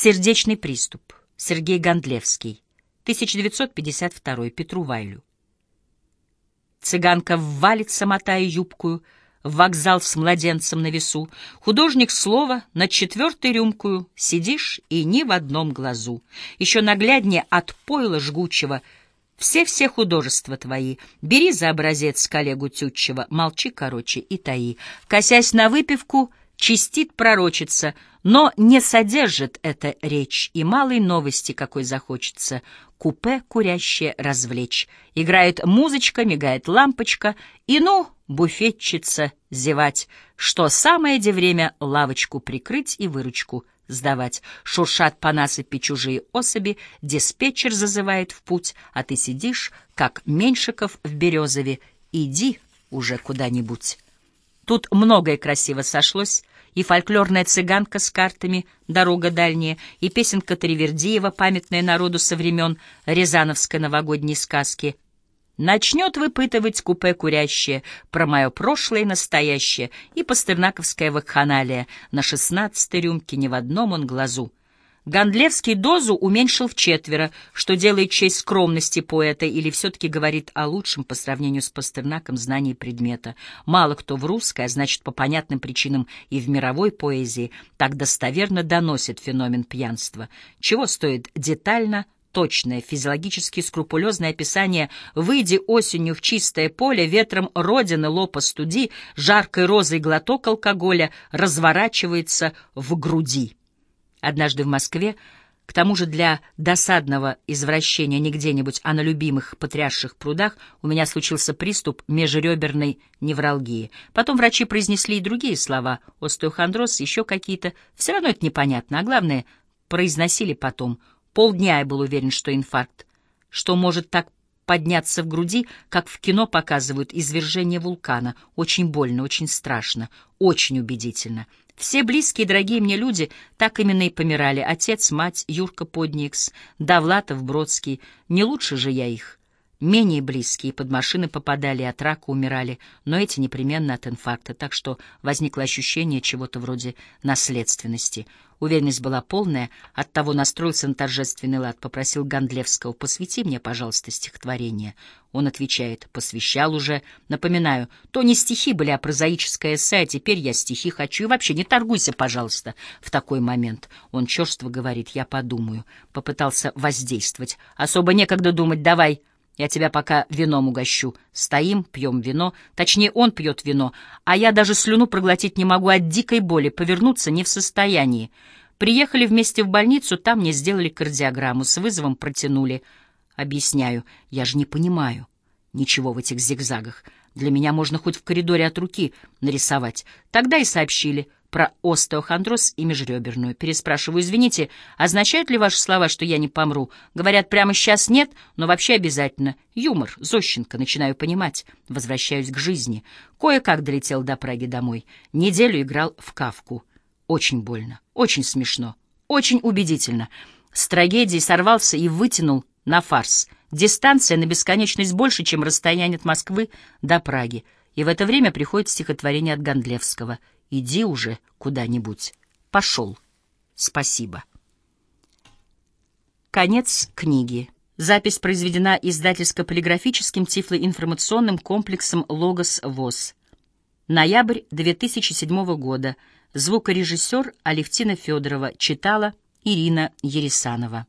Сердечный приступ. Сергей Гондлевский. 1952. Петру Вайлю. Цыганка ввалится, мотая юбкую, в вокзал с младенцем на весу. Художник слова над четвертой рюмкую сидишь и ни в одном глазу. Еще нагляднее от пойла жгучего все-все художества твои. Бери за образец коллегу Тютчева, молчи, короче, и таи. Косясь на выпивку, чистит пророчица, но не содержит эта речь и малой новости, какой захочется. Купе курящее развлечь. Играет музычка, мигает лампочка, и ну, буфетчица, зевать, что самое де время лавочку прикрыть и выручку сдавать. Шуршат по насыпи чужие особи, диспетчер зазывает в путь, а ты сидишь, как Меньшиков в Березове, иди уже куда-нибудь. Тут многое красиво сошлось, и фольклорная цыганка с картами «Дорога дальняя», и песенка Тривердиева, памятная народу со времен Рязановской новогодней сказки. Начнет выпытывать купе курящее про мое прошлое и настоящее, и пастернаковская вакханалия на шестнадцатой рюмке ни в одном он глазу. Гондлевский дозу уменьшил в четверо, что делает честь скромности поэта или все-таки говорит о лучшем по сравнению с Пастернаком знании предмета. Мало кто в русской, а значит, по понятным причинам и в мировой поэзии, так достоверно доносит феномен пьянства. Чего стоит детально точное, физиологически скрупулезное описание «Выйди осенью в чистое поле, ветром родины лопа студи, жаркой розой глоток алкоголя разворачивается в груди». Однажды в Москве, к тому же для досадного извращения не где-нибудь, а на любимых потрясших прудах, у меня случился приступ межреберной невралгии. Потом врачи произнесли и другие слова, остеохондроз, еще какие-то. Все равно это непонятно, а главное, произносили потом. Полдня я был уверен, что инфаркт. Что может так подняться в груди, как в кино показывают извержение вулкана. Очень больно, очень страшно, очень убедительно. Все близкие и дорогие мне люди так именно и помирали. Отец, мать, Юрка Подникс, Давлатов, Бродский. Не лучше же я их. Менее близкие под машины попадали, от рака умирали, но эти непременно от инфаркта, так что возникло ощущение чего-то вроде наследственности. Уверенность была полная, оттого настроился на торжественный лад, попросил Гондлевского «посвяти мне, пожалуйста, стихотворение». Он отвечает «посвящал уже». Напоминаю, то не стихи были, а прозаическое эссе, а теперь я стихи хочу. И вообще не торгуйся, пожалуйста, в такой момент. Он черство говорит «я подумаю». Попытался воздействовать. Особо некогда думать, давай я тебя пока вином угощу. Стоим, пьем вино. Точнее, он пьет вино, а я даже слюну проглотить не могу от дикой боли, повернуться не в состоянии. Приехали вместе в больницу, там мне сделали кардиограмму, с вызовом протянули. Объясняю, я же не понимаю ничего в этих зигзагах. Для меня можно хоть в коридоре от руки нарисовать. Тогда и сообщили — про остеохондроз и межреберную. Переспрашиваю, извините, означают ли ваши слова, что я не помру? Говорят, прямо сейчас нет, но вообще обязательно. Юмор, Зощенко, начинаю понимать. Возвращаюсь к жизни. Кое-как долетел до Праги домой. Неделю играл в Кавку. Очень больно, очень смешно, очень убедительно. С трагедией сорвался и вытянул на фарс. Дистанция на бесконечность больше, чем расстояние от Москвы до Праги. И в это время приходит стихотворение от Гондлевского — Иди уже куда-нибудь. Пошел. Спасибо. Конец книги. Запись произведена издательско-полиграфическим тифлоинформационным комплексом «Логос ВОЗ». Ноябрь 2007 года. Звукорежиссер Алевтина Федорова. Читала Ирина Ересанова.